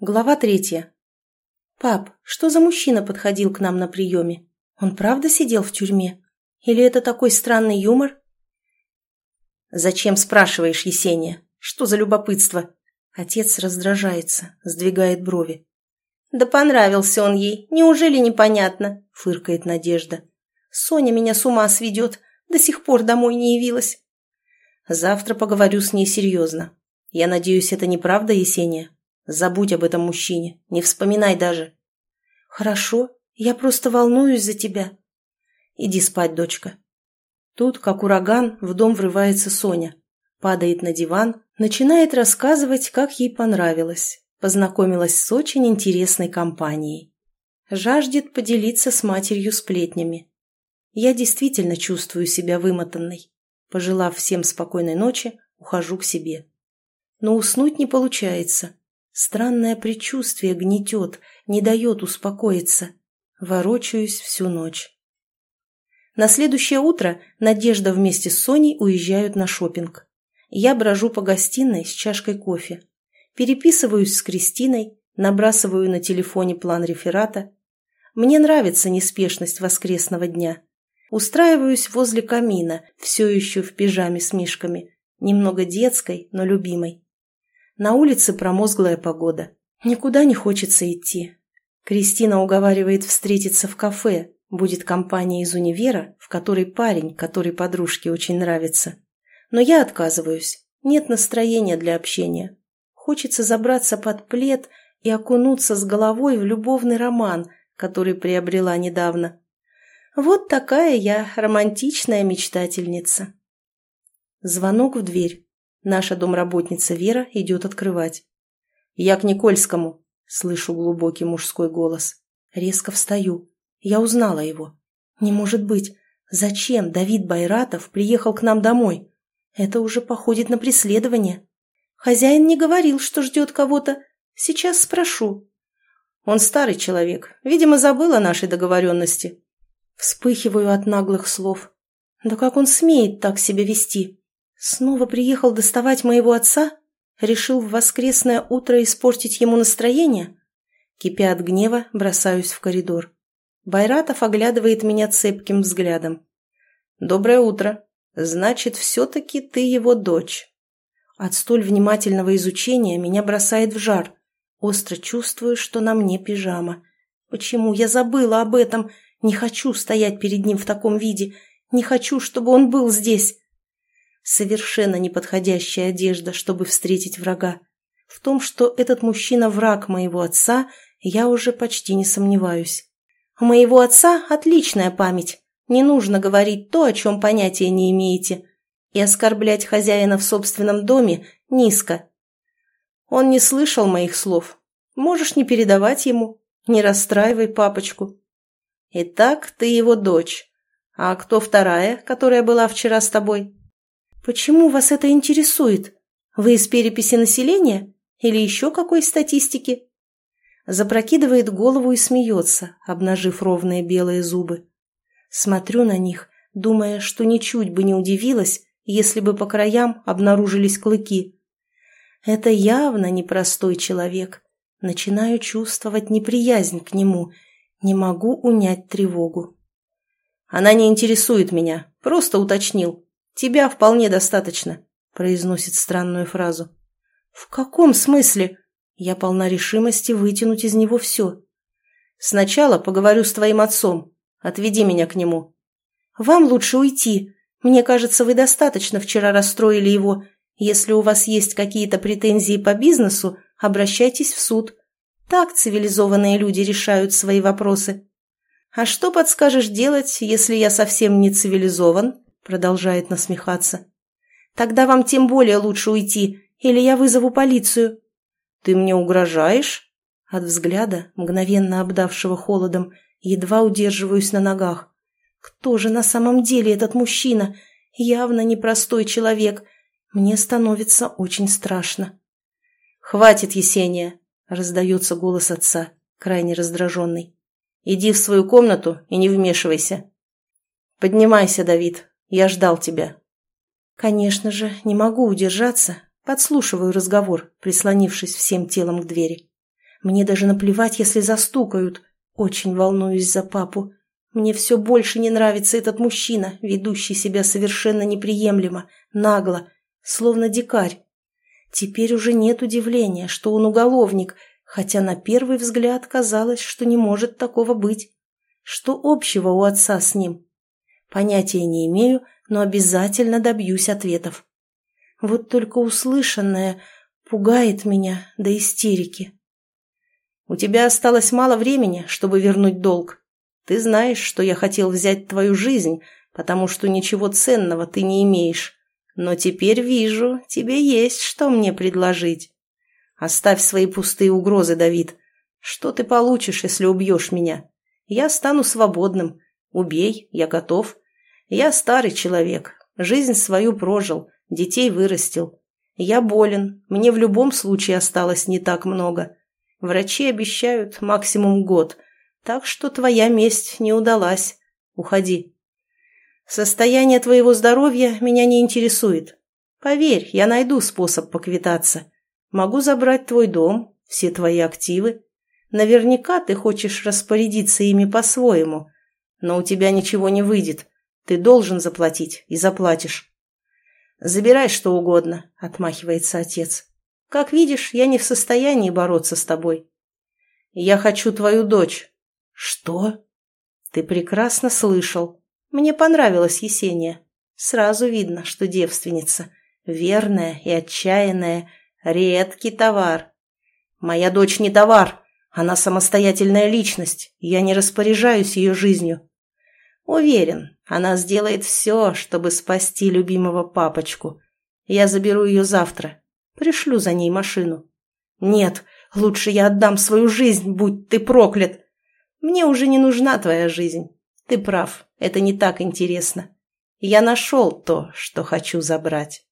Глава третья. «Пап, что за мужчина подходил к нам на приеме? Он правда сидел в тюрьме? Или это такой странный юмор?» «Зачем спрашиваешь, Есения? Что за любопытство?» Отец раздражается, сдвигает брови. «Да понравился он ей, неужели непонятно?» — фыркает Надежда. «Соня меня с ума сведет, до сих пор домой не явилась». «Завтра поговорю с ней серьезно. Я надеюсь, это неправда, Есения?» Забудь об этом мужчине, не вспоминай даже. Хорошо, я просто волнуюсь за тебя. Иди спать, дочка. Тут, как ураган, в дом врывается Соня. Падает на диван, начинает рассказывать, как ей понравилось. Познакомилась с очень интересной компанией. Жаждет поделиться с матерью сплетнями. Я действительно чувствую себя вымотанной. Пожелав всем спокойной ночи, ухожу к себе. Но уснуть не получается. Странное предчувствие гнетет, не дает успокоиться. Ворочаюсь всю ночь. На следующее утро Надежда вместе с Соней уезжают на шопинг. Я брожу по гостиной с чашкой кофе. Переписываюсь с Кристиной, набрасываю на телефоне план реферата. Мне нравится неспешность воскресного дня. Устраиваюсь возле камина, все еще в пижаме с мишками, немного детской, но любимой. На улице промозглая погода. Никуда не хочется идти. Кристина уговаривает встретиться в кафе. Будет компания из универа, в которой парень, который подружке очень нравится. Но я отказываюсь. Нет настроения для общения. Хочется забраться под плед и окунуться с головой в любовный роман, который приобрела недавно. Вот такая я романтичная мечтательница. Звонок в дверь. Наша домработница Вера идет открывать. «Я к Никольскому», — слышу глубокий мужской голос. Резко встаю. Я узнала его. «Не может быть. Зачем Давид Байратов приехал к нам домой? Это уже походит на преследование. Хозяин не говорил, что ждет кого-то. Сейчас спрошу». «Он старый человек. Видимо, забыл о нашей договоренности». Вспыхиваю от наглых слов. «Да как он смеет так себя вести?» Снова приехал доставать моего отца? Решил в воскресное утро испортить ему настроение? Кипя от гнева, бросаюсь в коридор. Байратов оглядывает меня цепким взглядом. «Доброе утро. Значит, все-таки ты его дочь». От столь внимательного изучения меня бросает в жар. Остро чувствую, что на мне пижама. Почему я забыла об этом? Не хочу стоять перед ним в таком виде. Не хочу, чтобы он был здесь. Совершенно неподходящая одежда, чтобы встретить врага. В том, что этот мужчина враг моего отца, я уже почти не сомневаюсь. У моего отца отличная память. Не нужно говорить то, о чем понятия не имеете. И оскорблять хозяина в собственном доме низко. Он не слышал моих слов. Можешь не передавать ему. Не расстраивай папочку. Итак, ты его дочь. А кто вторая, которая была вчера с тобой? «Почему вас это интересует? Вы из переписи населения? Или еще какой статистики?» Запрокидывает голову и смеется, обнажив ровные белые зубы. Смотрю на них, думая, что ничуть бы не удивилась, если бы по краям обнаружились клыки. Это явно непростой человек. Начинаю чувствовать неприязнь к нему. Не могу унять тревогу. Она не интересует меня, просто уточнил. «Тебя вполне достаточно», – произносит странную фразу. «В каком смысле?» Я полна решимости вытянуть из него все. «Сначала поговорю с твоим отцом. Отведи меня к нему». «Вам лучше уйти. Мне кажется, вы достаточно вчера расстроили его. Если у вас есть какие-то претензии по бизнесу, обращайтесь в суд. Так цивилизованные люди решают свои вопросы». «А что подскажешь делать, если я совсем не цивилизован?» Продолжает насмехаться. «Тогда вам тем более лучше уйти, или я вызову полицию». «Ты мне угрожаешь?» От взгляда, мгновенно обдавшего холодом, едва удерживаюсь на ногах. «Кто же на самом деле этот мужчина? Явно непростой человек. Мне становится очень страшно». «Хватит, Есения!» — раздается голос отца, крайне раздраженный. «Иди в свою комнату и не вмешивайся». «Поднимайся, Давид, я ждал тебя». Конечно же, не могу удержаться. Подслушиваю разговор, прислонившись всем телом к двери. Мне даже наплевать, если застукают. Очень волнуюсь за папу. Мне все больше не нравится этот мужчина, ведущий себя совершенно неприемлемо, нагло, словно дикарь. Теперь уже нет удивления, что он уголовник, хотя на первый взгляд казалось, что не может такого быть. Что общего у отца с ним? Понятия не имею, но обязательно добьюсь ответов. Вот только услышанное пугает меня до истерики. «У тебя осталось мало времени, чтобы вернуть долг. Ты знаешь, что я хотел взять твою жизнь, потому что ничего ценного ты не имеешь. Но теперь вижу, тебе есть что мне предложить. Оставь свои пустые угрозы, Давид. Что ты получишь, если убьешь меня? Я стану свободным. Убей, я готов. Я старый человек, жизнь свою прожил, детей вырастил. Я болен, мне в любом случае осталось не так много. Врачи обещают максимум год, так что твоя месть не удалась. Уходи. Состояние твоего здоровья меня не интересует. Поверь, я найду способ поквитаться. Могу забрать твой дом, все твои активы. Наверняка ты хочешь распорядиться ими по-своему, но у тебя ничего не выйдет. Ты должен заплатить и заплатишь. Забирай что угодно, отмахивается отец. Как видишь, я не в состоянии бороться с тобой. Я хочу твою дочь. Что? Ты прекрасно слышал. Мне понравилась Есения. Сразу видно, что девственница. Верная и отчаянная. Редкий товар. Моя дочь не товар. Она самостоятельная личность. Я не распоряжаюсь ее жизнью. Уверен, она сделает все, чтобы спасти любимого папочку. Я заберу ее завтра. Пришлю за ней машину. Нет, лучше я отдам свою жизнь, будь ты проклят. Мне уже не нужна твоя жизнь. Ты прав, это не так интересно. Я нашел то, что хочу забрать.